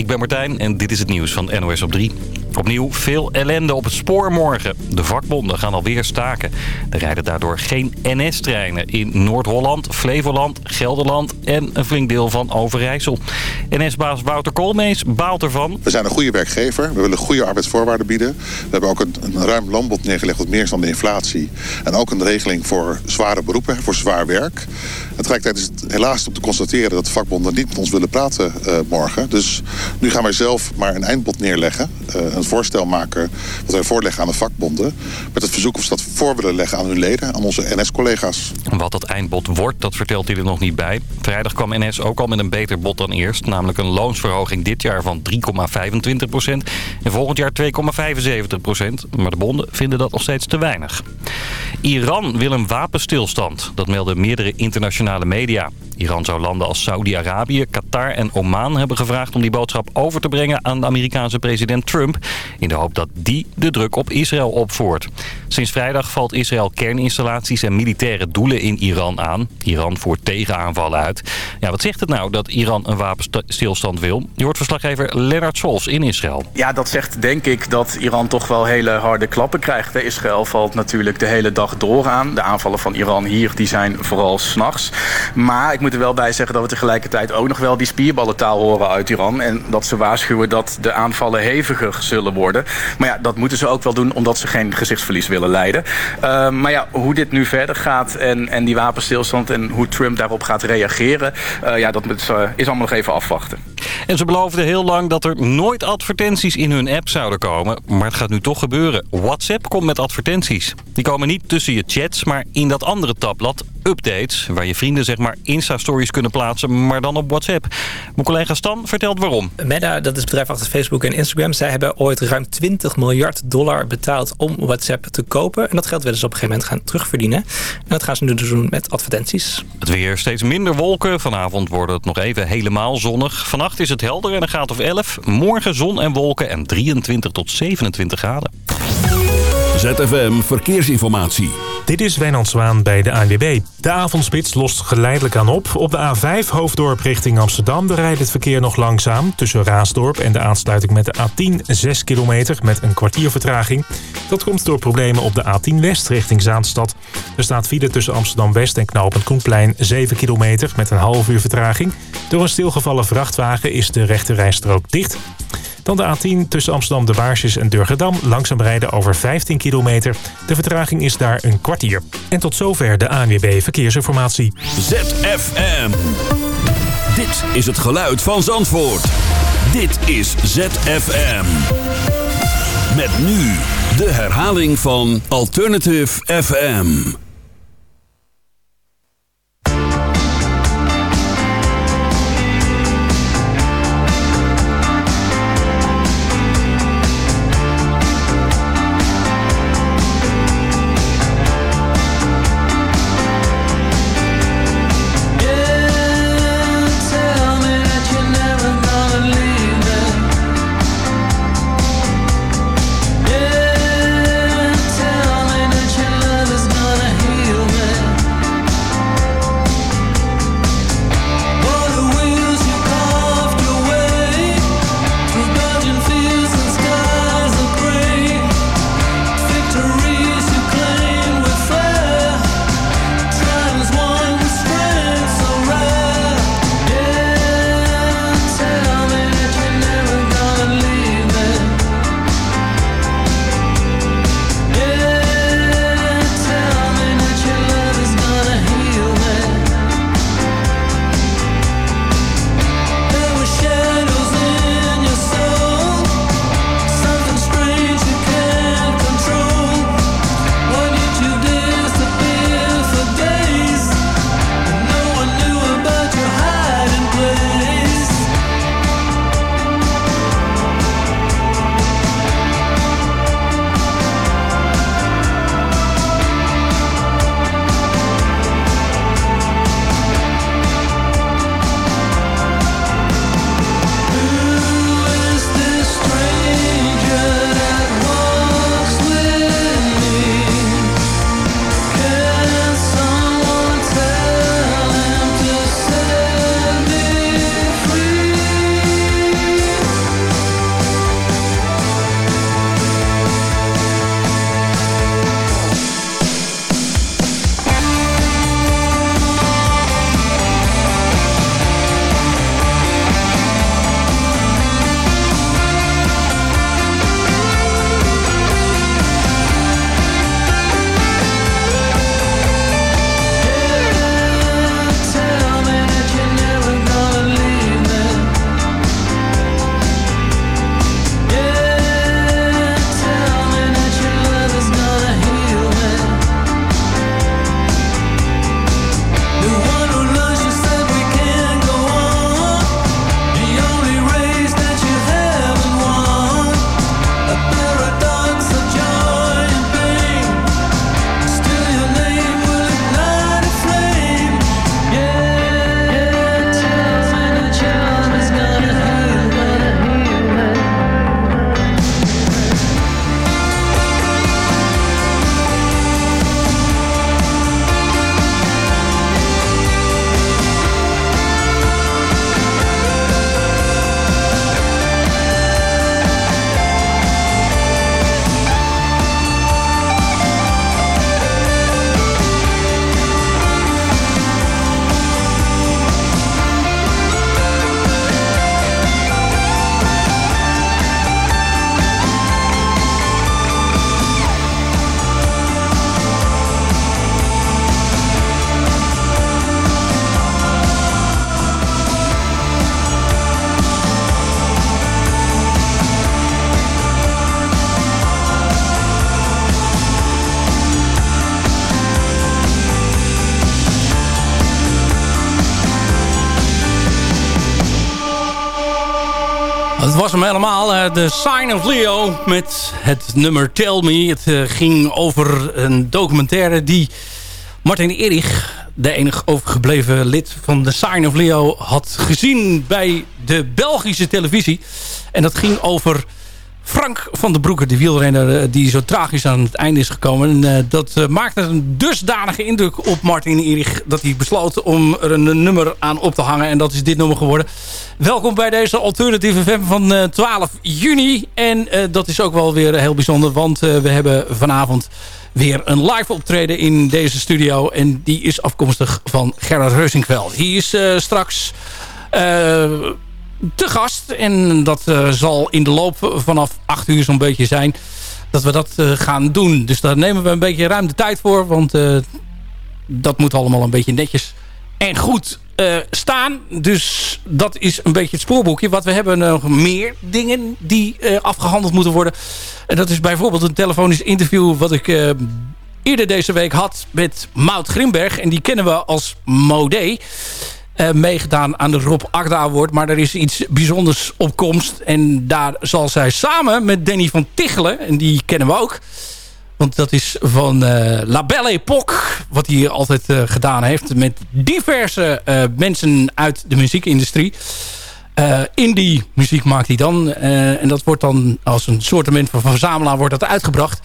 ik ben Martijn en dit is het nieuws van NOS op 3. Opnieuw veel ellende op het spoor morgen. De vakbonden gaan alweer staken. Er rijden daardoor geen NS-treinen in Noord-Holland, Flevoland, Gelderland en een flink deel van Overijssel. NS-baas Wouter Koolmees baalt ervan. We zijn een goede werkgever. We willen goede arbeidsvoorwaarden bieden. We hebben ook een, ruim loonbod neergelegd wat meer is dan de inflatie. En ook een regeling voor zware beroepen, voor zwaar werk. En tegelijkertijd is het helaas om te constateren dat de vakbonden niet met ons willen praten uh, morgen. Dus nu gaan wij zelf maar een eindbod neerleggen. Uh, een voorstel maken wat wij voorleggen aan de vakbonden. Met het verzoek of ze dat voor willen leggen aan hun leden, aan onze NS-collega's. Wat dat eindbod wordt, dat vertelt hij er nog niet bij. Vrijdag kwam NS ook al met een beter bod dan eerst. Namelijk een loonsverhoging dit jaar van 3,25 procent. En volgend jaar 2,75 procent. Maar de bonden vinden dat nog steeds te weinig. Iran wil een wapenstilstand. Dat melden meerdere internationale media. Iran zou landen als Saudi-Arabië, Qatar en Oman hebben gevraagd om die boodschap over te brengen aan de Amerikaanse president Trump. In de hoop dat die de druk op Israël opvoert. Sinds vrijdag valt Israël kerninstallaties en militaire doelen in Iran aan. Iran voert tegenaanvallen uit. Ja, wat zegt het nou dat Iran een wapenstilstand wil? Je hoort verslaggever Lennart Sols in Israël. Ja, dat zegt denk ik dat Iran toch wel hele harde klappen krijgt. Israël valt natuurlijk de hele dag door aan. De aanvallen van Iran hier die zijn vooral s'nachts. Maar ik moet er wel bij zeggen dat we tegelijkertijd ook nog wel die spierballentaal horen uit Iran. En dat ze waarschuwen dat de aanvallen heviger zullen worden. Maar ja, dat moeten ze ook wel doen omdat ze geen gezichtsverlies willen leiden. Uh, maar ja, hoe dit nu verder gaat en, en die wapenstilstand en hoe Trump daarop gaat reageren... Uh, ja, dat is, uh, is allemaal nog even afwachten. En ze beloofden heel lang dat er nooit advertenties in hun app zouden komen. Maar het gaat nu toch gebeuren. WhatsApp komt met advertenties. Die komen niet tussen je chats, maar in dat andere tabblad updates... waar je vrienden zeg maar Insta-stories kunnen plaatsen, maar dan op WhatsApp. Mijn collega Stan vertelt waarom. Meta, dat is het bedrijf achter Facebook en Instagram... zij hebben ooit ruim 20 miljard dollar betaald om WhatsApp te kopen. En dat geld willen ze op een gegeven moment gaan terugverdienen. En dat gaan ze nu dus doen met advertenties. Het weer steeds minder wolken. Vanavond wordt het nog even helemaal zonnig. Vannacht is het helder en een graad of 11. Morgen zon en wolken en 23 tot 27 graden. ZFM Verkeersinformatie. Dit is Wijnand Zwaan bij de ANWB. De avondspits lost geleidelijk aan op. Op de A5 Hoofddorp richting Amsterdam rijdt het verkeer nog langzaam... tussen Raasdorp en de aansluiting met de A10 6 kilometer met een kwartier vertraging. Dat komt door problemen op de A10 West richting Zaanstad. Er staat file tussen Amsterdam-West en Knopend Koenplein 7 kilometer met een half uur vertraging. Door een stilgevallen vrachtwagen is de rechterrijstrook dicht... Dan de A10 tussen Amsterdam de Baarsjes en Durgedam. Langzaam rijden over 15 kilometer. De vertraging is daar een kwartier. En tot zover de ANWB Verkeersinformatie. ZFM. Dit is het geluid van Zandvoort. Dit is ZFM. Met nu de herhaling van Alternative FM. Was hem helemaal, de Sign of Leo met het nummer Tell Me. Het uh, ging over een documentaire die Martin Erich, de enig overgebleven lid van de Sign of Leo, had gezien bij de Belgische televisie. En dat ging over Frank van den Broeke, de wielrenner eh, die zo tragisch aan het einde is gekomen. En, uh, dat uh, maakte een dusdanige indruk op Martin Erich... dat hij besloot om er een, nummer aan op te hangen. En dat is dit nummer geworden. Welkom bij deze alternatieve FM van 12 juni. En dat is ook wel weer heel bijzonder. Want we hebben vanavond weer een live optreden in deze studio. En die is afkomstig van Gerard Reusinkveld. Hij is straks te gast. En dat uh, zal in de loop vanaf 8 uur zo'n beetje zijn dat we dat uh, gaan doen. Dus daar nemen we een beetje ruim de tijd voor. Want uh, dat moet allemaal een beetje netjes en goed staan. Dus dat is een beetje het spoorboekje. Wat we hebben nog meer dingen die afgehandeld moeten worden. En dat is bijvoorbeeld een telefonisch interview... wat ik eerder deze week had met Maud Grimberg. En die kennen we als Modé. Uh, meegedaan aan de Rob Agda Award. Maar er is iets bijzonders op komst. En daar zal zij samen met Danny van Tichelen... en die kennen we ook... Want dat is van uh, La Belle Époque. Wat hij altijd uh, gedaan heeft. Met diverse mensen uit de muziekindustrie. indie muziek maakt hij dan. en dat wordt dan als een soort van verzamelaar wordt dat uitgebracht.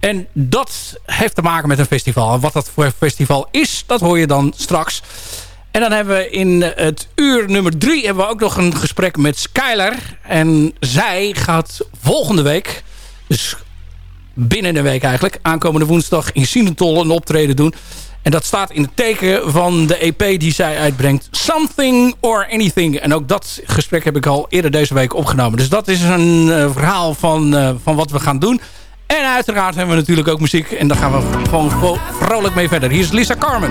En dat heeft te maken met een festival. En wat dat voor festival is, dat hoor je dan straks. En dan hebben we in het uur nummer drie hebben we ook nog een gesprek met Skyler. En zij gaat volgende week, dus binnen een week eigenlijk, aankomende woensdag in Sinentol een optreden doen. En dat staat in het teken van de EP die zij uitbrengt. Something or Anything. En ook dat gesprek heb ik al eerder deze week opgenomen. Dus dat is een uh, verhaal van, uh, van wat we gaan doen. En uiteraard hebben we natuurlijk ook muziek. En daar gaan we gewoon vrolijk mee verder. Hier is Lisa Carmen.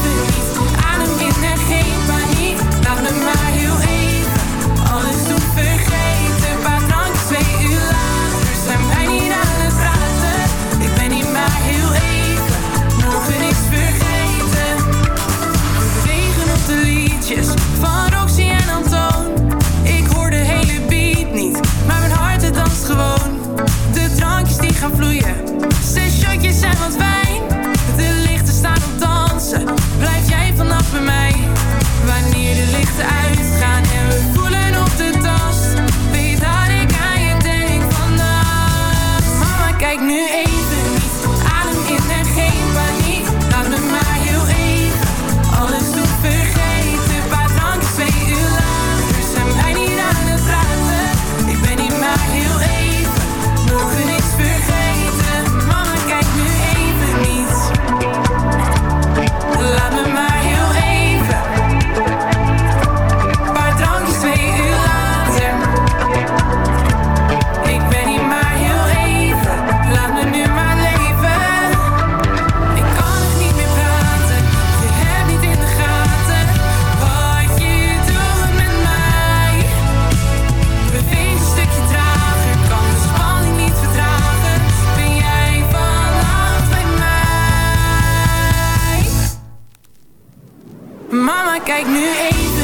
Mama, kijk nu even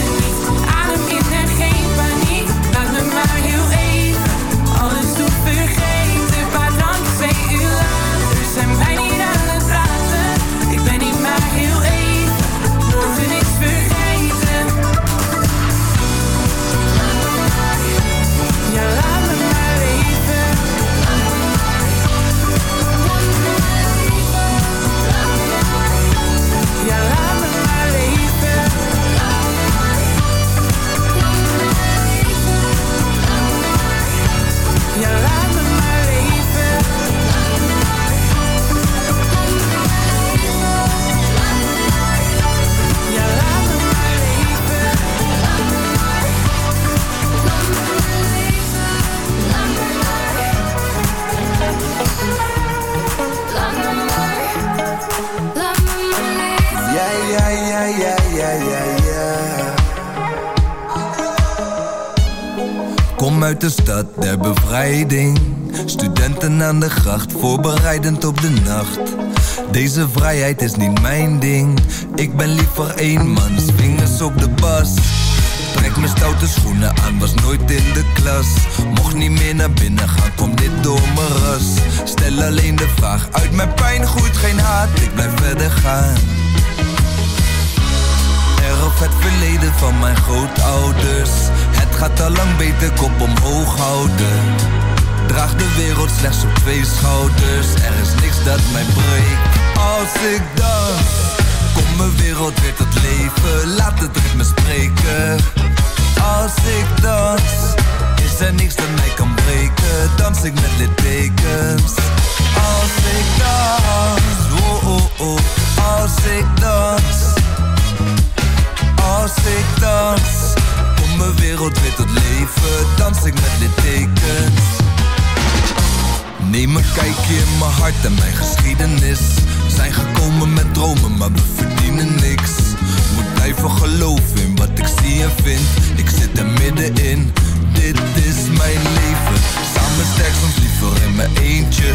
de stad der bevrijding. Studenten aan de gracht, voorbereidend op de nacht. Deze vrijheid is niet mijn ding. Ik ben liever één man, vingers op de bas. Trek mijn stoute schoenen aan, was nooit in de klas. Mocht niet meer naar binnen gaan, komt dit door mijn ras. Stel alleen de vraag, uit mijn pijn groeit geen haat. Ik blijf verder gaan. Erf het verleden van mijn grootouders. Gaat al lang beter, kop omhoog houden. Draag de wereld slechts op twee schouders. Er is niks dat mij breekt. Als ik dans, komt mijn wereld weer tot leven. Laat het ritme spreken. Als ik dans, is er niks dat mij kan breken. Dans ik met littekens. Als ik dans, oh oh oh. Als ik dans, als ik dans, mijn wereld weer tot leven. Dans ik met littekens. Neem een kijkje in mijn hart en mijn geschiedenis. Zijn gekomen met dromen, maar we verdienen niks. Moet blijven geloven in wat ik zie en vind. Ik zit er middenin, dit is mijn leven. Samen sterk, soms liever in mijn eentje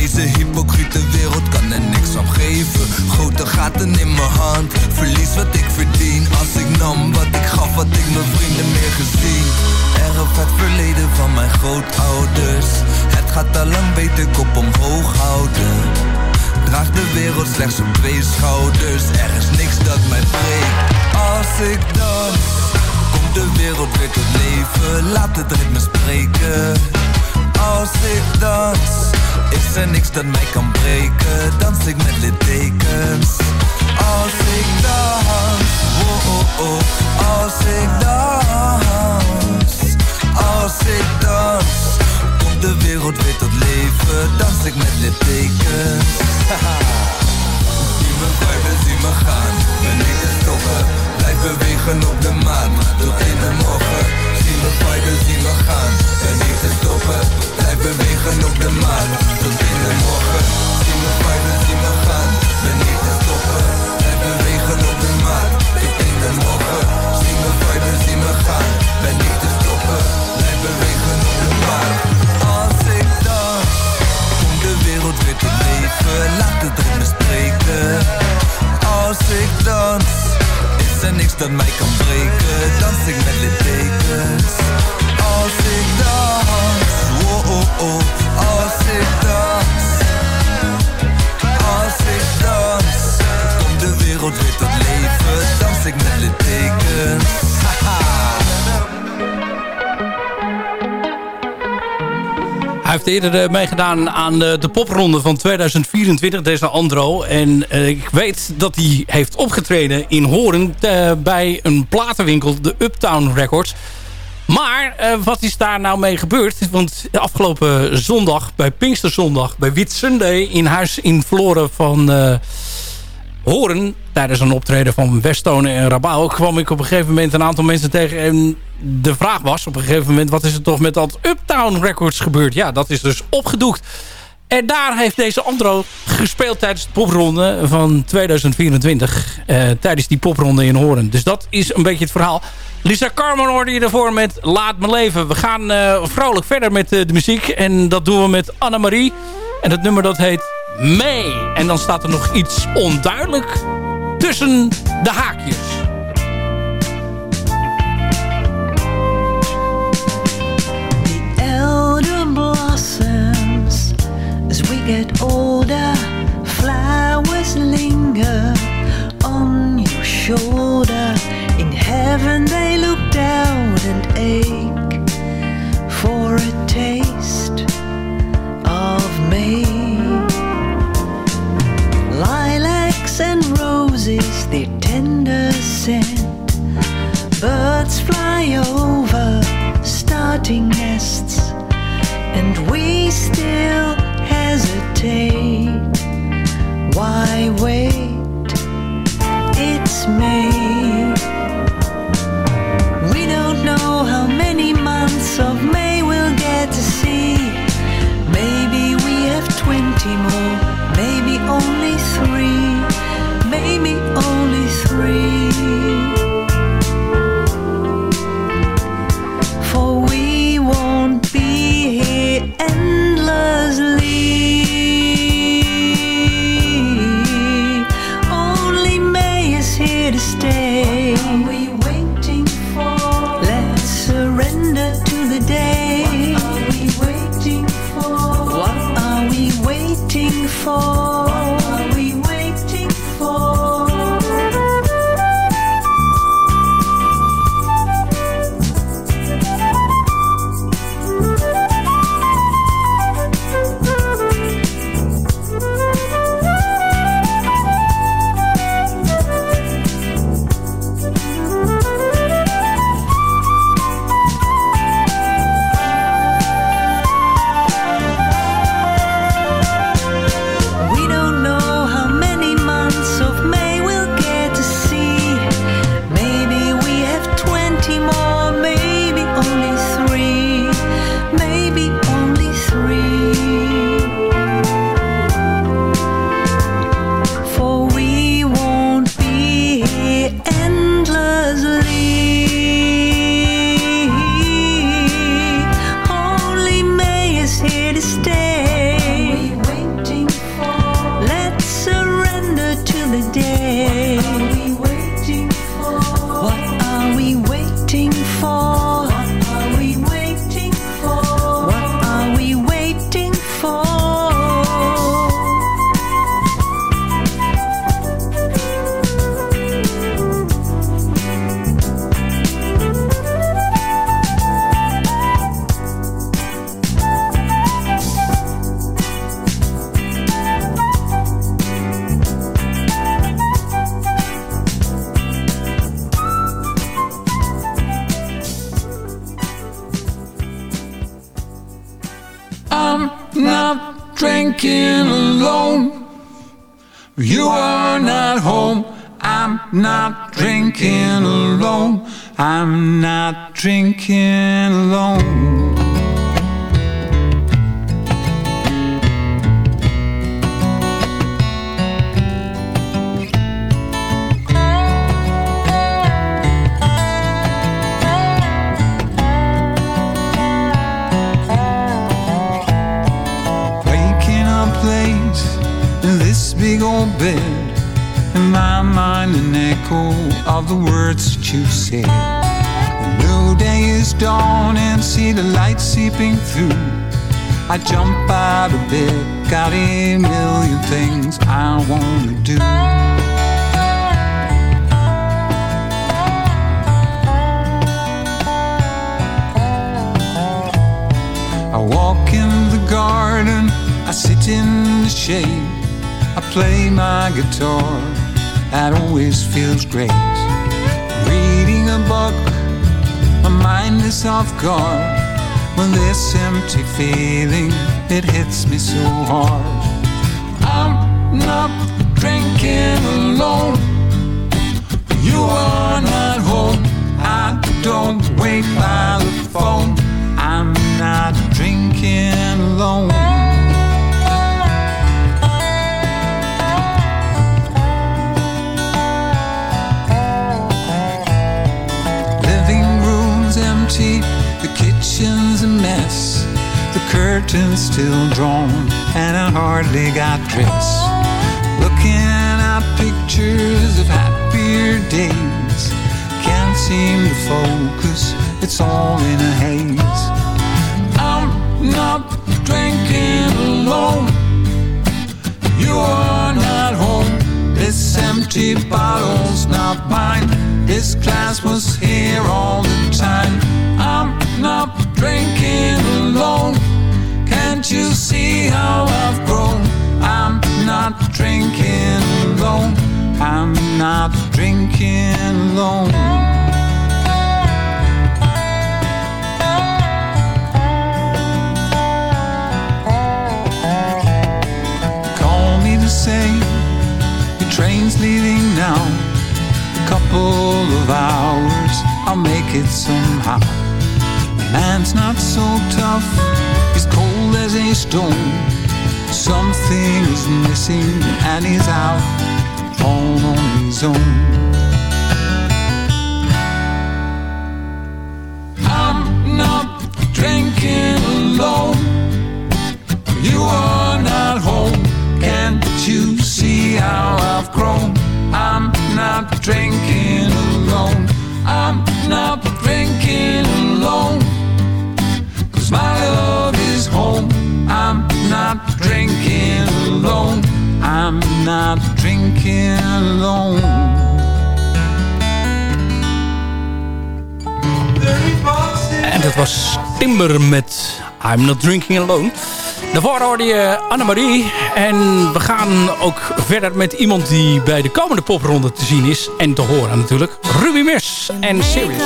Deze hypocriete wereld kan er niks aan geven. Grote gaten in mijn hand, verlies wat ik verdien. Als ik nam wat ik gaf, had ik mijn vrienden meer gezien. Erf het verleden van mijn grootouders. Het gaat al lang beter kop omhoog houden. Draag de wereld slechts op twee schouders. Er is niks dat mij breekt. Als ik dans Komt de wereld weer tot leven. Laat het ritme spreken Als ik dans. Is er niks dat mij kan breken Dans ik met littekens. Als ik dans oh, oh, oh. Als ik dans Als ik dans. Komt de wereld weer tot leven Dans ik met littekens. Zie me viben, zie me gaan. Niet te stoppen Blijf bewegen op de maan Tot in de morgen Zie me viben, zie me gaan. Ben niet te stoppen Blijf bewegen op de maan. Tot in de morgen Zie me viben, zie me gaan. Ben niet te stoppen Blijf bewegen op de maan. Tot in de morgen Zie me viben, zie me gaan. Ben niet te stoppen Blijf bewegen op de maan. Als ik dans Komt de wereld weer tot leven Laat het ritme spreken. Als ik dans Is er niks dat mij kan breken heeft eerder eh, meegedaan aan de, de popronde van 2024, deze Andro. En eh, ik weet dat hij heeft opgetreden in Horen eh, bij een platenwinkel, de Uptown Records. Maar wat is daar nou mee gebeurd? Want afgelopen zondag, bij Pinksterzondag, bij Wit Sunday... in huis in Vloren van Horen... tijdens een optreden van Westone en Rabau... kwam ik op een gegeven moment een aantal mensen tegen... en de vraag was op een gegeven moment... wat is er toch met dat Uptown Records gebeurd? Ja, dat is dus opgedoekt. En daar heeft deze Andro gespeeld tijdens de popronde van 2024. eh, tijdens die popronde in Horen. Dus dat is een beetje het verhaal. Lisa Carmen hoorde je ervoor met Laat Me Leven. We gaan eh, vrolijk verder met eh, de muziek. En dat doen we met Annemarie. En het nummer dat heet Mee. En dan staat er nog iets onduidelijk tussen de haakjes. elder blossoms as we get older flowers linger on your shoulder in heaven they look down and ache for a taste scent Birds fly over the not home. I'm not drinking alone. I'm not drinking alone. Of the words that you said. A new day is dawn and see the light seeping through. I jump out of bed, got a million things I wanna do. I walk in the garden, I sit in the shade, I play my guitar, that always feels great. Book, my mind is off guard. When this empty feeling, it hits me so hard. I'm not drinking alone. You are not home. I don't wait by the phone. I'm not drinking alone. The kitchen's a mess. The curtain's still drawn, and I hardly got dressed. Looking at pictures of happier days. Can't seem to focus, it's all in a haze. I'm not drinking alone. You are not home. This empty bottle's not mine. This glass was here all the time. I'm not drinking alone. Can't you see how I've grown? I'm not drinking alone. I'm not drinking alone. Call me to say your train's leaving now. Couple of hours, I'll make it somehow. Man's not so tough, he's cold as a stone. Something is missing and he's out all on his own. I'm not drinking alone. En dat was Timber met I'm Not Drinking Alone. Daarvoor hoorde je Annemarie. En we gaan ook verder met iemand die bij de komende popronde te zien is. En te horen natuurlijk. Ruby Miss en Serious.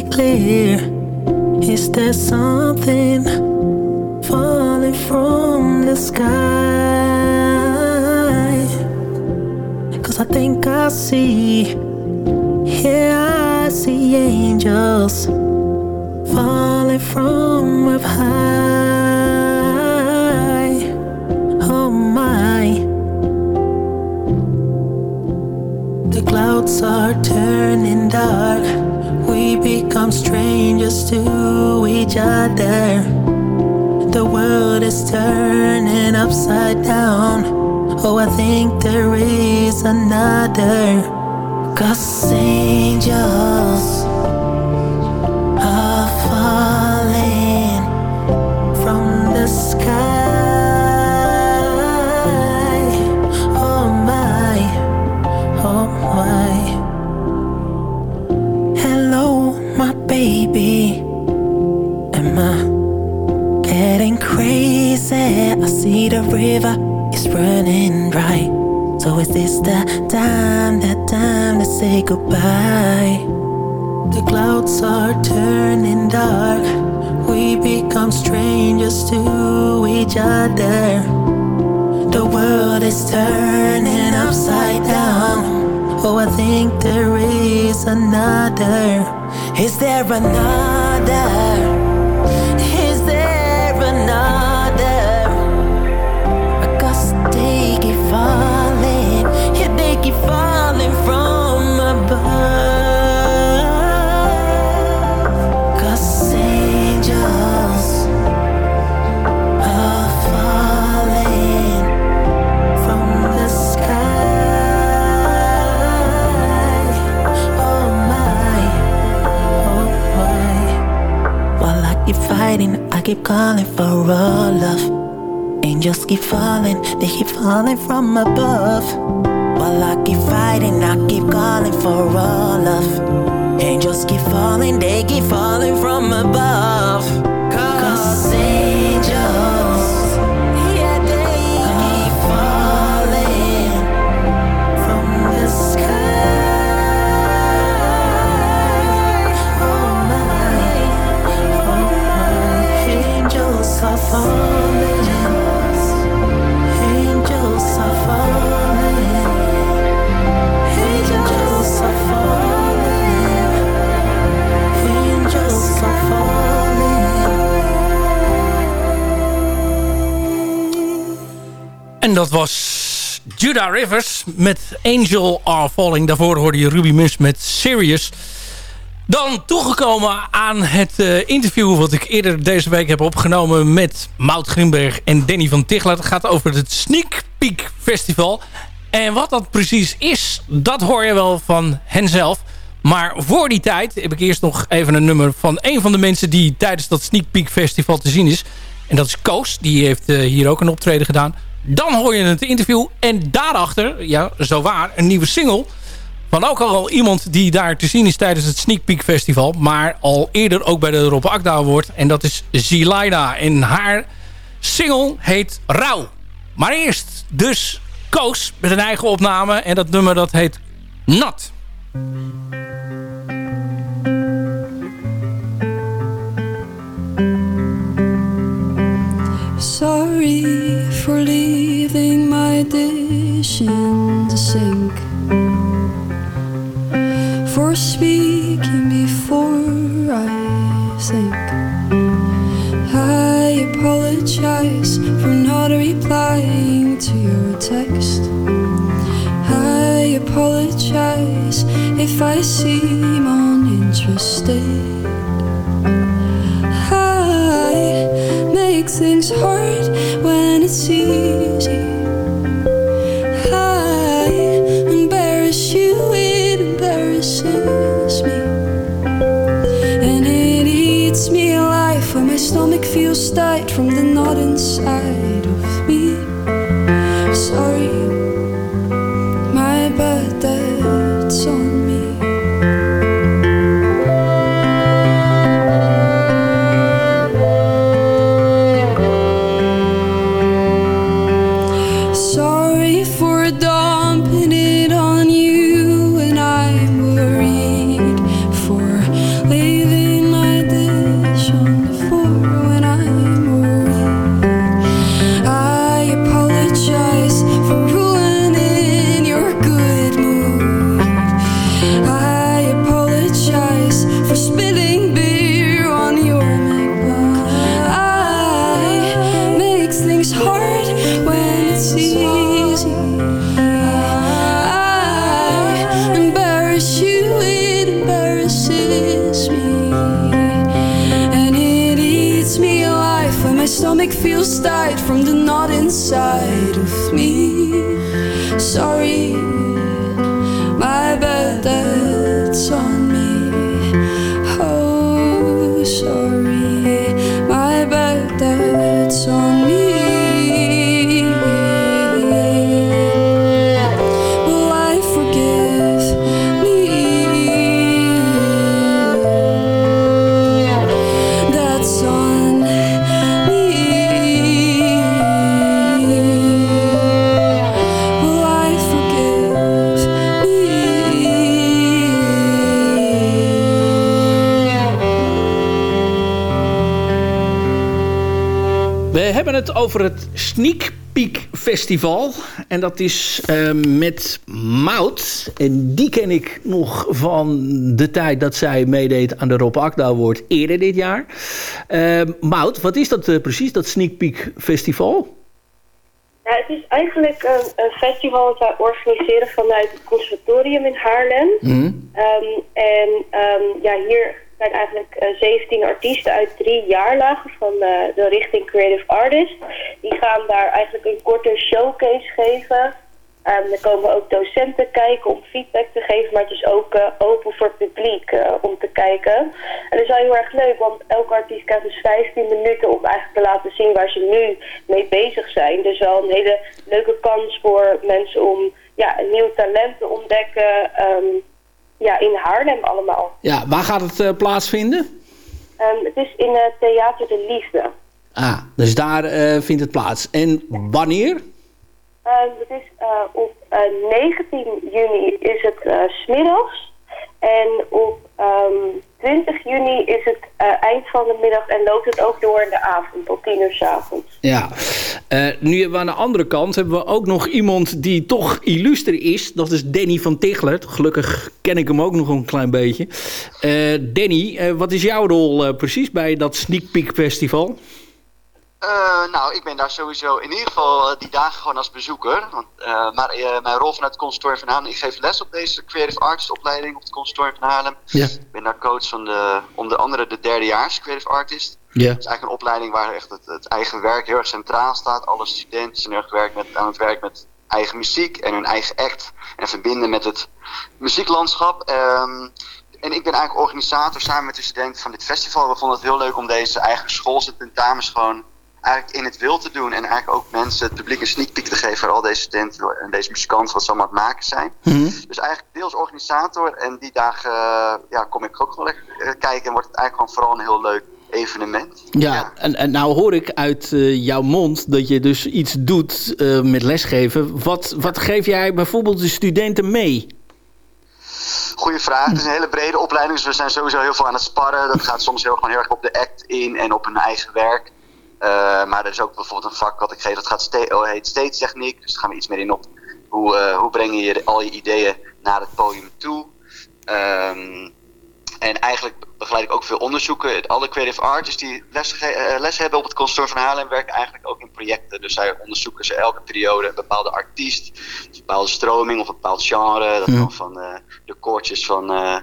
Clear. Is there something falling from the sky? Cause I think I see, yeah, I see angels falling from up high. Oh my. The clouds are turning dark. Become strangers to each other. The world is turning upside down. Oh, I think there is another. Cause angels river is running dry. So is this the time, the time to say goodbye? The clouds are turning dark. We become strangers to each other. The world is turning upside down. Oh, I think there is another. Is there another? Keep calling for all love. Angels keep falling, they keep falling from above. While I keep fighting, I keep calling for all love. Angels keep falling, they keep falling from above. Cause angels, En dat was Judah Rivers met Angel Are Falling. Daarvoor hoorde je Ruby Mus met Serious. Dan toegekomen aan het eh, interview wat ik eerder deze week heb opgenomen met Mout Grimberg en Danny van Tichler. Het gaat over het Sneak Peek Festival. En wat dat precies is, dat hoor je wel van henzelf. Maar voor die tijd heb ik eerst nog even een nummer van een van de mensen die tijdens dat Sneak Peek Festival te zien is. En dat is Koos. Die heeft eh, hier ook een optreden gedaan. Dan hoor je het interview. En daarachter, ja, zo waar, een nieuwe single. Van ook al iemand die daar te zien is tijdens het Sneak Peek Festival. Maar al eerder ook bij de Rob Akda Award. En dat is Zilaida. En haar single heet Rauw. Maar eerst dus Koos met een eigen opname. En dat nummer dat heet Nat. Inside of me. Sorry, over het Sneak Peek Festival. En dat is eh, met Mout. En die ken ik nog van de tijd dat zij meedeed aan de Rob Akda Award eerder dit jaar. Eh Mout, wat is dat eh, precies, dat Sneak Peek Festival? Ja, het is eigenlijk een, een festival dat wij organiseren vanuit het conservatorium in Haarlem. Ehm, en ehm, ja, hier zijn eigenlijk eh, 17 artiesten uit drie jaarlagen van eh, de richting Creative Artist. Die gaan daar eigenlijk een korte showcase geven. Ehm, er komen ook docenten kijken om feedback te geven, maar het is ook eh, open voor het publiek eh, om te kijken. En dat is wel heel erg leuk, want elke artiest krijgt dus 15 minuten om eigenlijk te laten zien waar ze nu mee bezig zijn. Dus wel een hele leuke kans voor mensen om ja, een nieuw talent te ontdekken ehm, ja, in Haarlem allemaal. Ja, waar gaat het eh, plaatsvinden? Ehm, het is in het Theater de Liefde. Ah, dus daar eh, vindt het plaats. En wanneer? Ehm, het is eh, op eh, 19 juni is het eh, smiddags. En op ehm, 20 juni is het eh, eind van de middag en loopt het ook door in de avond, tot 10 uur 's avonds. Ja, Eh, nu hebben we aan de andere kant hebben we ook nog iemand die toch illuster is. Dat is Danny van Tichler. Gelukkig ken ik hem ook nog een klein beetje. Eh, Danny, eh, wat is jouw rol precies bij dat Sneak Peek Festival? Eh, nou, ik ben daar sowieso in ieder geval eh, die dagen gewoon als bezoeker. Want, eh, maar mijn rol vanuit het conservatorium van Haarlem, ik geef les op deze Creative Artist opleiding op het conservatorium van Haarlem. Ik ben daar coach van de, onder andere de derdejaars Creative Artist. Het is eigenlijk een opleiding waar echt het, het eigen werk heel erg centraal staat. Alle studenten zijn erg werk met, aan het werk met eigen muziek en hun eigen act. En verbinden met het muzieklandschap. Ehm, en ik ben eigenlijk organisator samen met de studenten van dit festival. We vonden het heel leuk om deze eigen schoolse tentamens gewoon eigenlijk in het wild te doen. En eigenlijk ook mensen, het publiek een sneak peek te geven voor al deze studenten en deze muzikanten wat ze allemaal aan het maken zijn. Dus eigenlijk deels organisator en die dagen eh, ja, kom ik ook wel lekker eh, kijken en wordt het eigenlijk gewoon vooral een heel leuk evenement. Ja, En, en nou hoor ik uit eh, jouw mond dat je dus iets doet met lesgeven. Wat, wat geef jij bijvoorbeeld de studenten mee? Goeie vraag. Het is een hele brede opleiding, dus we zijn sowieso heel veel aan het sparren. Dat gaat soms heel, gewoon heel erg op de act in en op hun eigen werk. Eh, maar er is ook bijvoorbeeld een vak wat ik geef, dat gaat ste oh, heet stage techniek. Dus daar gaan we iets meer in op hoe, eh, hoe breng je al je ideeën naar het podium toe. Ehm, en eigenlijk begeleid ik ook veel onderzoeken. Alle creative artists die les, eh, les hebben op het conservatorium van Haarlem werken eigenlijk ook in projecten. Dus zij onderzoeken ze elke periode een bepaalde artiest, een bepaalde stroming of een bepaald genre. Dat Ja. kan van eh, de koortjes van, eh,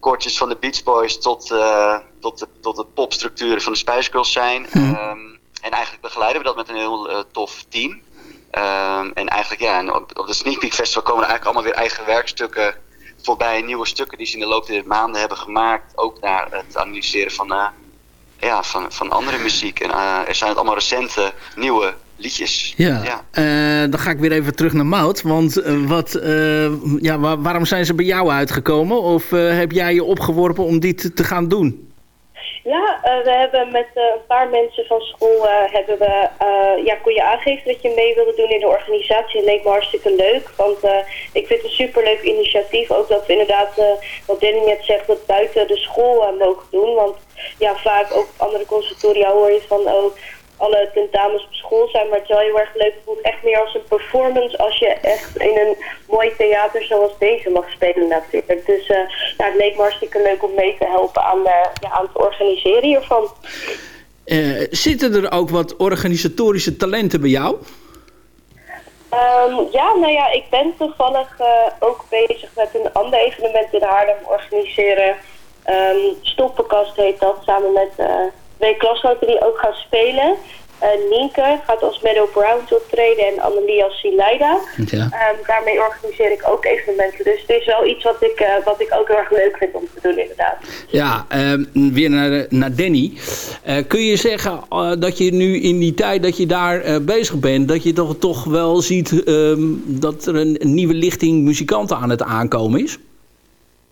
koortjes van de Beach Boys tot, eh, tot, de, tot de popstructuren van de Spice Girls zijn. Ehm, en eigenlijk begeleiden we dat met een heel eh, tof team. Ehm, en eigenlijk ja, en op, op de Sneak Peek Festival komen er eigenlijk allemaal weer eigen werkstukken voorbij. Nieuwe stukken die ze in de loop der maanden hebben gemaakt. Ook naar het analyseren van, eh, ja, van, van andere muziek. En eh, er zijn het allemaal recente, nieuwe liedjes. Ja, eh, dan ga ik weer even terug naar Mout. Want wat, ja, wa- waarom zijn ze bij jou uitgekomen? Of heb jij je opgeworpen om dit te gaan doen? Ja, eh, we hebben met eh, een paar mensen van school eh, hebben we, ja, kon je aangeven dat je mee wilde doen in de organisatie. Het leek me hartstikke leuk, want ik vind het een superleuk initiatief. Ook dat we inderdaad, wat Danny net zegt, dat buiten de school mogen doen. Want ja, vaak ook op andere conservatoria hoor je van, oh, alle tentamens op school zijn. Maar het is wel heel erg leuk. Het voelt echt meer als een performance als je echt in een mooi theater zoals deze mag spelen natuurlijk. Dus ja, het leek me hartstikke leuk om mee te helpen aan, eh, ja, aan het organiseren hiervan. Eh, zitten er ook wat organisatorische talenten bij jou? Ehm, ja, nou ja, ik ben toevallig ook bezig met een ander evenement in Haarlem organiseren. Ehm Stoppenkast heet dat, samen met twee klasgenoten die ook gaan spelen. Eh, Nienke gaat als Meadow Brown optreden en Annelie als Silaida. Ja. Ehm, daarmee organiseer ik ook evenementen. Dus het is wel iets wat ik, eh, wat ik ook heel erg leuk vind om te doen inderdaad. Ja, ehm, weer naar, naar Danny. Eh, kun je zeggen eh, dat je nu in die tijd dat je daar eh, bezig bent... dat je toch, toch wel ziet ehm, dat er een, een nieuwe lichting muzikanten aan het aankomen is?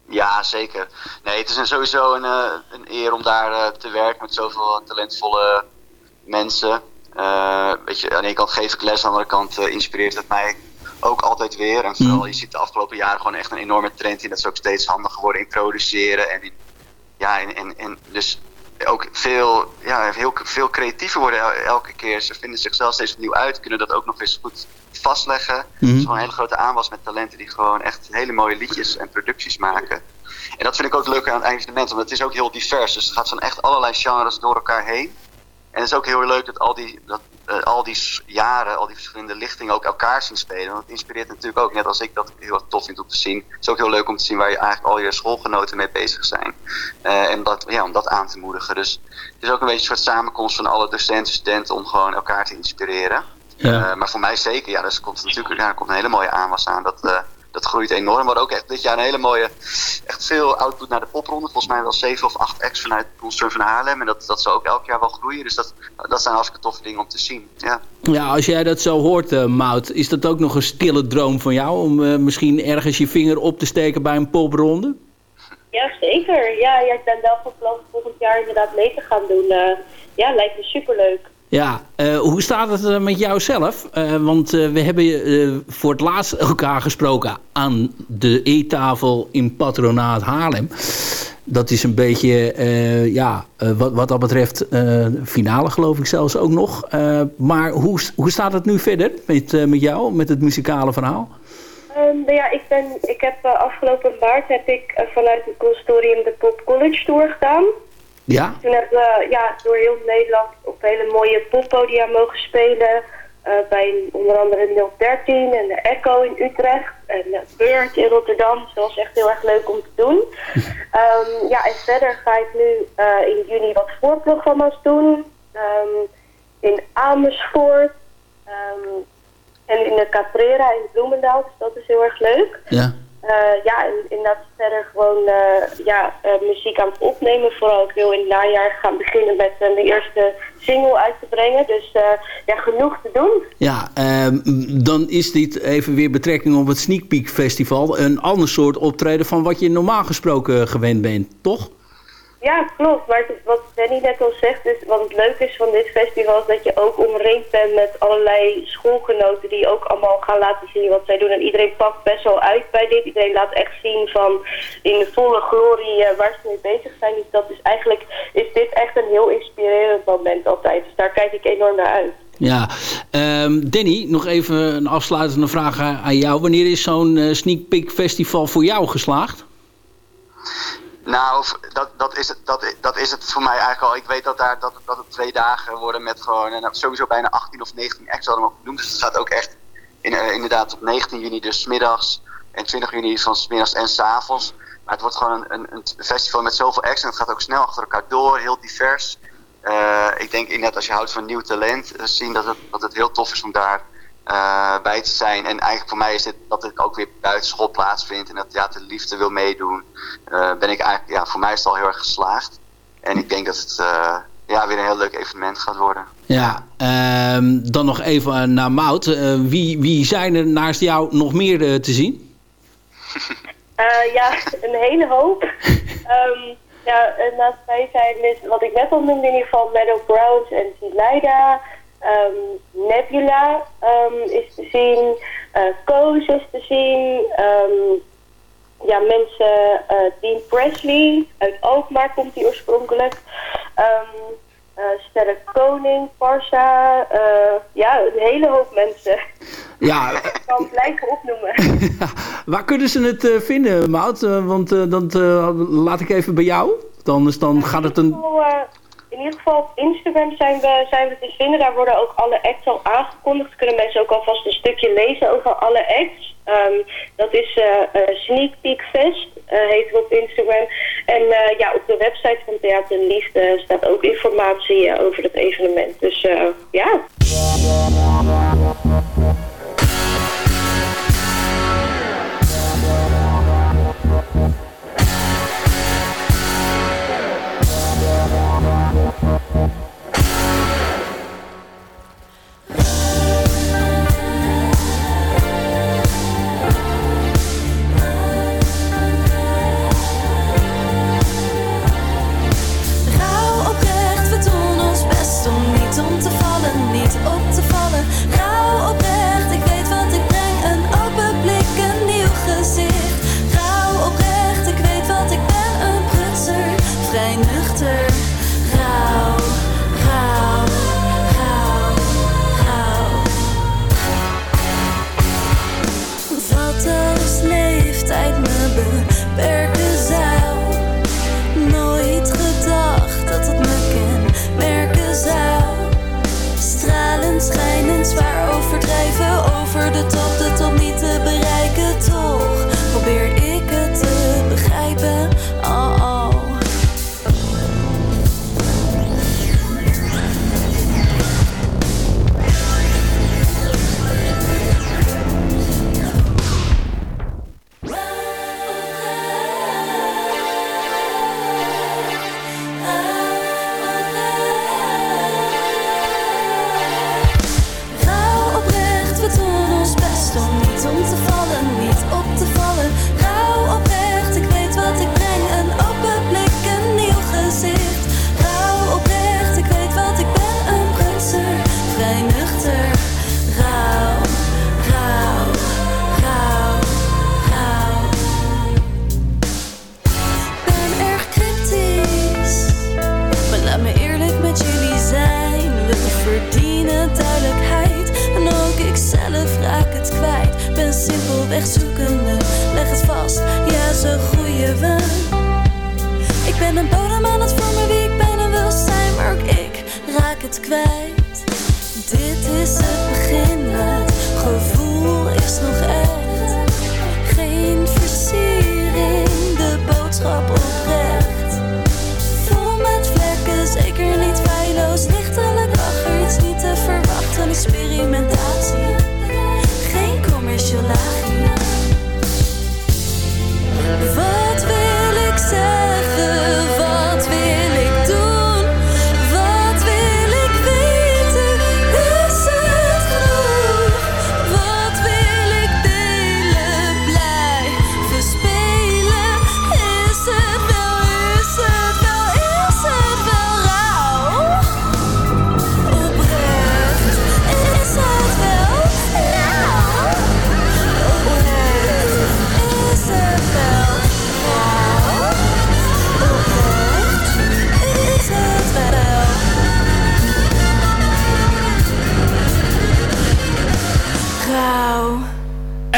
Ja, zeker. Nee, het is een- sowieso een, eh, een eer om daar eh, te werken met zoveel talentvolle mensen. Eh, weet je, aan de ene kant geef ik les, aan de andere kant inspireert het mij ook altijd weer. En vooral, je ziet de afgelopen jaren gewoon echt een enorme trend in dat ze ook steeds handiger worden in produceren. En in, ja, en, en, en dus ook veel, ja, heel, veel creatiever worden el- elke keer. Ze vinden zichzelf steeds opnieuw uit, kunnen dat ook nog eens goed vastleggen. Mhm. Het is gewoon een hele grote aanwas met talenten die gewoon echt hele mooie liedjes en producties maken. En dat vind ik ook leuk aan het evenement, want het is ook heel divers. Dus het gaat van echt allerlei genres door elkaar heen. En het is ook heel leuk dat al die, dat, eh, al die jaren, al die verschillende lichtingen ook elkaar zien spelen. Want het inspireert natuurlijk ook, net als ik dat heel tof vind om te zien. Het is ook heel leuk om te zien waar je eigenlijk al je schoolgenoten mee bezig zijn. Eh, en dat, ja, om dat aan te moedigen. Dus het is ook een beetje een soort samenkomst van alle docenten, studenten om gewoon elkaar te inspireren. Ja. Eh, maar voor mij zeker, ja, dus komt natuurlijk ja, er komt een hele mooie aanwas aan. Dat, dat groeit enorm. Maar ook echt dit jaar een hele mooie, echt veel output naar de popronde. Volgens mij wel zeven of acht acts vanuit Coolsturm van Haarlem. En dat, dat zal ook elk jaar wel groeien. Dus dat, dat zijn hartstikke toffe dingen om te zien. Ja. Ja, als jij dat zo hoort, eh Mout, is dat ook nog een stille droom van jou... om eh, misschien ergens je vinger op te steken bij een popronde? Ja, zeker. Ja, ja, ik ben wel van plan volgend jaar inderdaad mee te gaan doen. Eh, ja, lijkt me superleuk. Ja, eh, hoe staat het eh, met jou zelf? Eh, want we hebben voor het laatst elkaar gesproken aan de eettafel in Patronaat Haarlem. Dat is een beetje, ja, wat, wat dat betreft, finale geloof ik zelfs ook nog. Maar hoe, hoe staat het nu verder met, met jou, met het muzikale verhaal? Ehm, nou ja, ik, ben, ik heb afgelopen maart heb ik vanuit het consortium de Pop College Tour gedaan. Ja? Toen hebben we ja, door heel Nederland op hele mooie poppodia mogen spelen. Eh, bij onder andere 013 en de Echo in Utrecht en uh, Beurt in Rotterdam. Dus dat was echt heel erg leuk om te doen. Ehm, ja, en verder ga ik nu eh, in juni wat voorprogramma's doen. Ehm, in Amersfoort ehm, en in de Caprera in Bloemendaal. Dus dat is heel erg leuk. Ja. Eh, ja, en inderdaad verder gewoon eh, ja, eh, muziek aan het opnemen. Vooral ik wil in het najaar gaan beginnen met mijn eerste single uit te brengen. Dus ja, genoeg te doen. Ja, ehm, dan is dit even weer betrekking op het Sneak Peek Festival. Een ander soort optreden van wat je normaal gesproken gewend bent, toch? Ja, klopt. Maar wat Danny net al zegt, is, wat het leuke is van dit festival... is dat je ook omringd bent met allerlei schoolgenoten... die ook allemaal gaan laten zien wat zij doen. En iedereen pakt best wel uit bij dit. Iedereen laat echt zien van in de volle glorie eh, waar ze mee bezig zijn. Dus dat is eigenlijk is dit echt een heel inspirerend moment altijd. Dus daar kijk ik enorm naar uit. Ja, Ehm, Danny, nog even een afsluitende vraag aan aan jou. Wanneer is zo'n eh, Sneak Peek Festival voor jou geslaagd? Nou, dat, dat, is het, dat, dat is het voor mij eigenlijk al. Ik weet dat, daar, dat, dat het twee dagen worden met gewoon en sowieso bijna 18 of 19 acts hadden we genoemd. Dus het gaat ook echt in, eh, inderdaad op 19 juni dus middags en 20 juni van middags en 's avonds. Maar het wordt gewoon een, een, een festival met zoveel acts en het gaat ook snel achter elkaar door, heel divers. Eh, ik denk inderdaad als je houdt van nieuw talent, eh, zien dat het, dat het heel tof is om daar eh, bij te zijn. En eigenlijk voor mij is dit dat het ook weer buitenschool plaatsvindt en dat ja, de liefde wil meedoen. eh, ben ik eigenlijk, ja, voor mij is het al heel erg geslaagd. En ik denk dat het eh, ja, weer een heel leuk evenement gaat worden. Ja, ehm, dan nog even naar Mout. Eh, wie, wie zijn er naast jou nog meer te zien? Eh, ja, een hele hoop. Ehm, ja, naast mij zijn dus, wat ik net al noemde in ieder geval, Meadow Browns en Zilaida. Ehm, Nebula ehm, is te zien. Koos is te zien. Ehm, ja, mensen, eh, Dean Presley, uit Alkmaar komt hij oorspronkelijk. Eh Sterre Koning, Parsa, ja, een hele hoop mensen. Ja, Ik kan blijven opnoemen. waar kunnen ze het vinden, Mout? Eh, want dat laat ik even bij jou. Dan, is, dan gaat het een... in ieder geval op Instagram zijn we, zijn te vinden. Daar worden ook alle acts al aangekondigd. Kunnen mensen ook alvast een stukje lezen over alle acts. Ehm, dat is eh, eh, Sneak Peek Fest, eh, heet het op Instagram. En ja, op de website van Theater Liefde staat ook informatie over het evenement. Dus ja.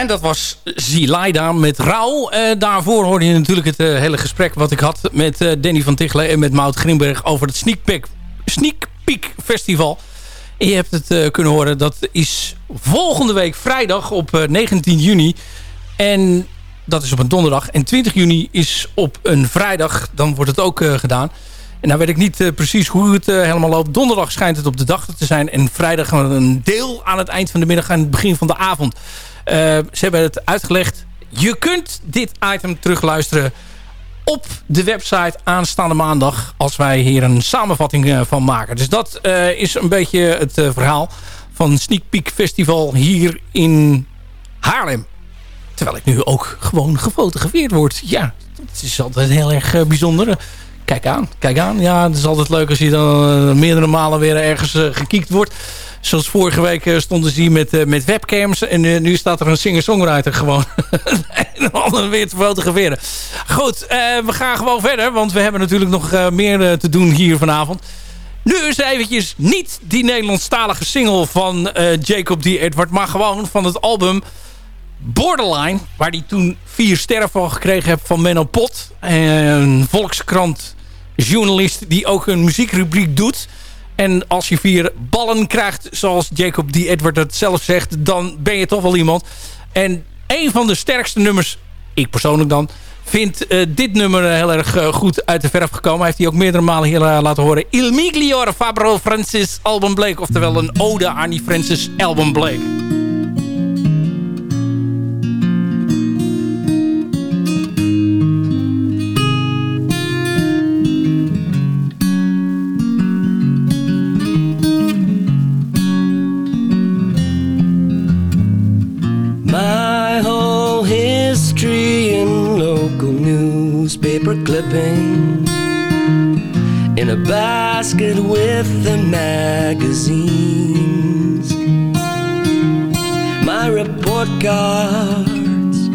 En dat was Zilaida met Rauw. Eh, daarvoor hoorde je natuurlijk het eh, hele gesprek wat ik had met eh, Danny van Tichelen en met Maud Grimberg over het Sneak Peek, Festival. En je hebt het kunnen horen, dat is volgende week vrijdag op eh, 19 juni. En dat is op een donderdag. En 20 juni is op een vrijdag. Dan wordt het ook gedaan. En nou weet ik niet precies hoe het helemaal loopt. Donderdag schijnt het op de dag te zijn. En vrijdag een deel aan het eind van de middag en het begin van de avond. Eh, ze hebben het uitgelegd. Je kunt dit item terugluisteren op de website aanstaande maandag... als wij hier een samenvatting eh, van maken. Dus dat eh, is een beetje het verhaal van Sneak Peek Festival hier in Haarlem. Terwijl ik nu ook gewoon gefotografeerd word. Ja, dat is altijd heel erg bijzonder. Kijk aan, kijk aan. Ja, het is altijd leuk als je dan meerdere malen weer ergens gekiekt wordt. Zoals vorige week eh, stonden ze hier met, eh, met webcams. En eh, nu staat er een singer-songwriter gewoon een ander weer te fotograferen. Goed, we gaan gewoon verder. Want we hebben natuurlijk nog meer te doen hier vanavond. Nu eens eventjes niet die Nederlandstalige single van Jacob D. Edward. Maar gewoon van het album Borderline. Waar hij toen vier sterren van gekregen heeft van Menno Pot. Een Volkskrant journalist die ook een muziekrubriek doet. En als je vier ballen krijgt, zoals Jacob D. Edward het zelf zegt... dan ben je toch wel iemand. En een van de sterkste nummers, ik persoonlijk dan, vind eh, dit nummer heel erg eh, goed uit de verf gekomen. Heeft hij ook meerdere malen hier eh, laten horen. Il Miglior Fabro Francis Album Blake. Oftewel een ode aan die Francis Album Blake. With the magazines. My report cards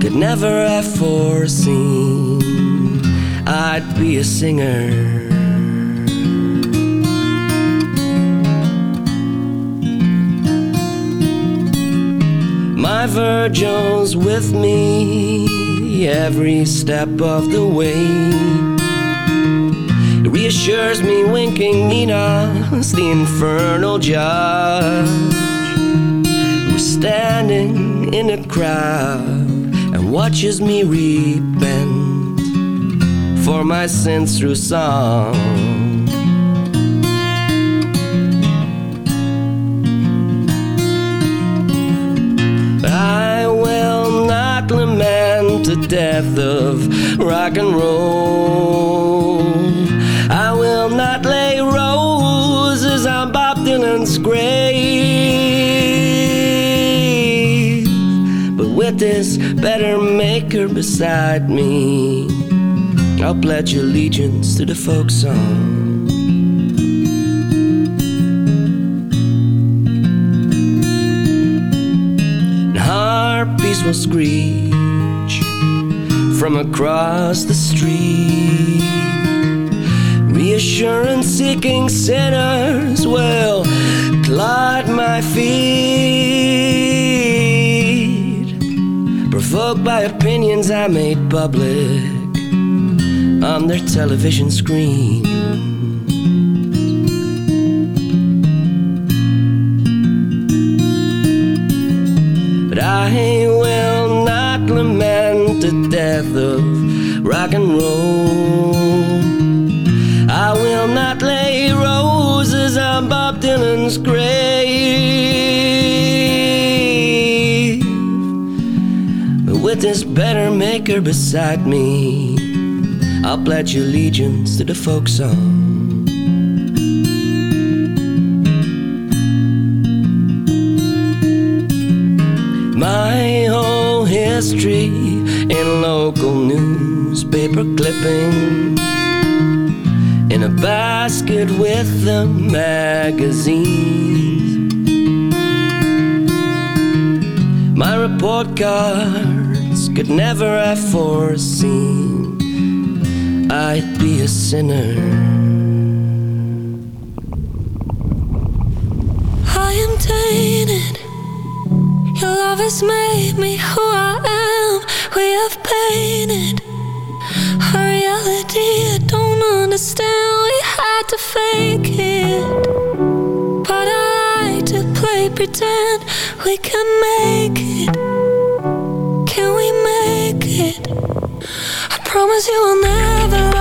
could never have foreseen I'd be a singer. My Virgil's with me every step of the way. It me winking Nina's the infernal judge who's standing in a crowd and watches me repent for my sins through song. I will not lament the death of rock and roll. Better maker beside me, I'll pledge allegiance to the folk song. harpies will screech from across the street. Reassurance seeking sinners will clod my feet. Provoked by opinions I made public on their television screen. But I will not lament the death of rock and roll. I will not lay roses on Bob Dylan's grave. Better maker beside me, I'll pledge allegiance to the folk song. My whole history in local newspaper clippings, in a basket with the magazines. My report cards could never have foreseen I'd be a sinner. I am tainted. Your love has made me who I am. We have painted a reality I don't understand. We had to fake it, but I like to play pretend. We can make promise you will never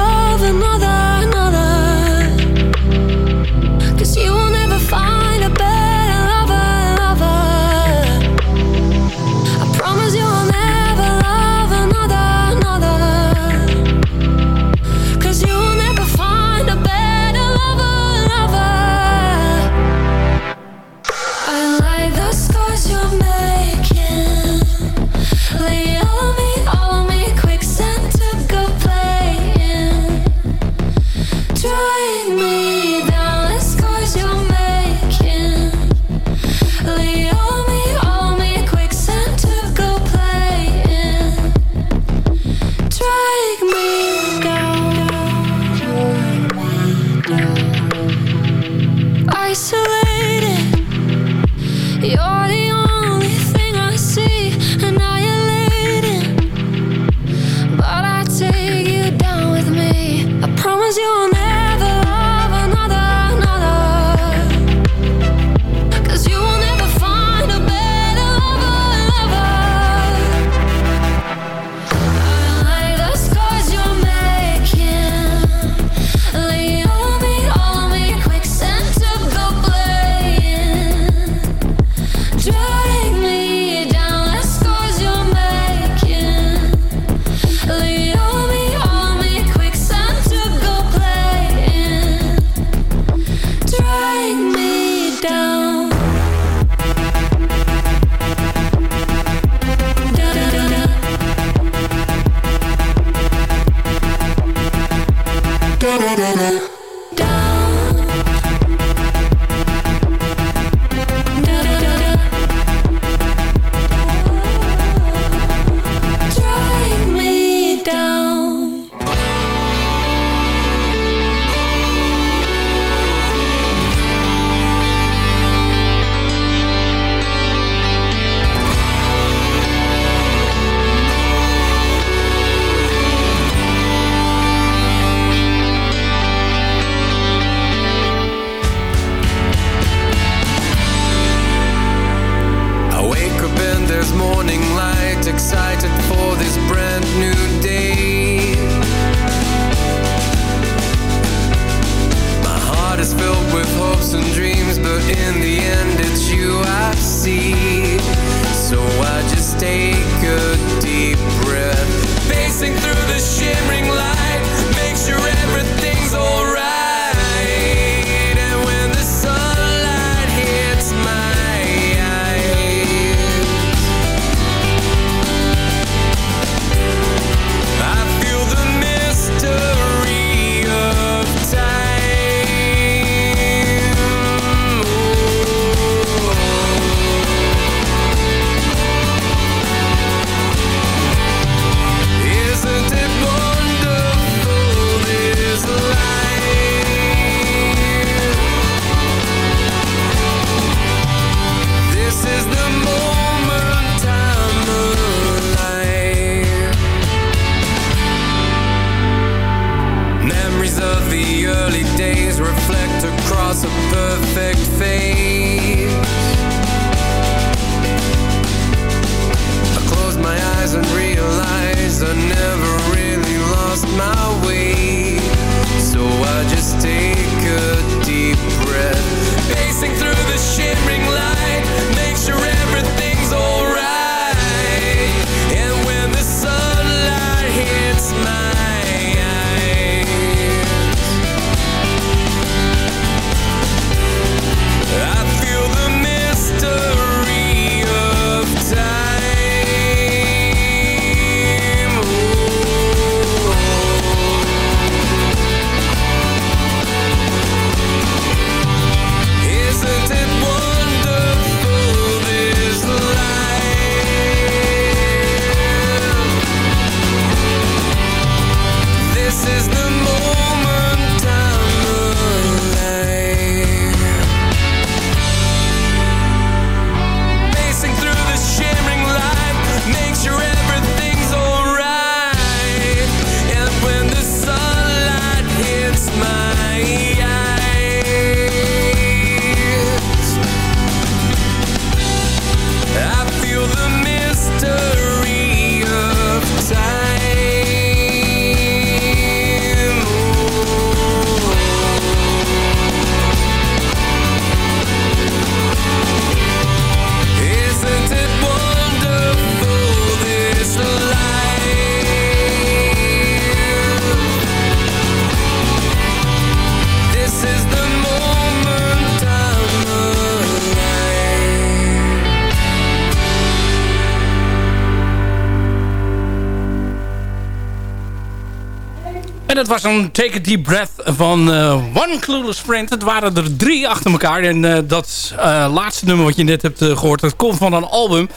was een Take a Deep Breath van eh, One Clueless Friend. Het waren er drie achter elkaar. En eh, dat eh, laatste nummer wat je net hebt eh, gehoord... dat komt van een album...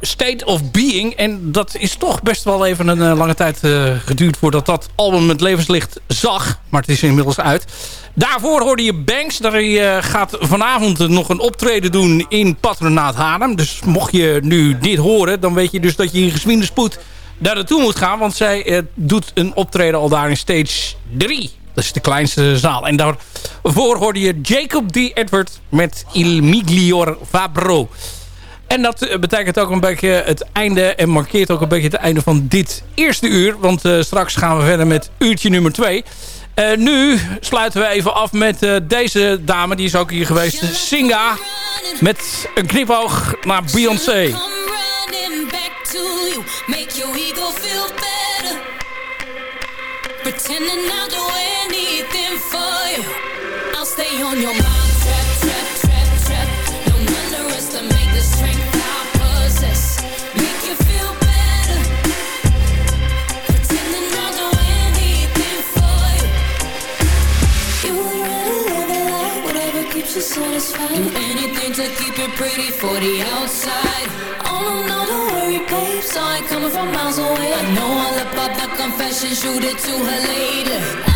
State of Being. En dat is toch best wel even een lange tijd geduurd... voordat dat album het levenslicht zag. Maar het is inmiddels uit. Daarvoor hoorde je Banks. Daar gaat vanavond nog een optreden doen in Patronaat Haarlem. Dus mocht je nu dit horen... dan weet je dus dat je in gesmiende spoed daar naartoe moet gaan. Want zij eh, doet een optreden al daar in stage 3. Dat is de kleinste zaal. En daarvoor hoorde je Jacob D. Edward met Il Miglior Fabro. En dat eh, betekent ook een beetje het einde en markeert ook een beetje het einde van dit eerste uur. Want eh, straks gaan we verder met uurtje nummer 2. Eh, nu sluiten we even af met deze dame. Die is ook hier geweest. Singa. Met een knipoog naar Beyoncé. to you, make your ego feel better. Pretending I'll do anything for you. I'll stay on your mind. Trap, trap, trap, trap. Don't underestimate the strength I possess. Make you feel better. Pretending I'll do anything for you. You would rather live it like whatever keeps you satisfied. Do anything to keep it pretty for the outside. All I know replay. I it coming from miles away. I know all about the confession. Shoot it to her later.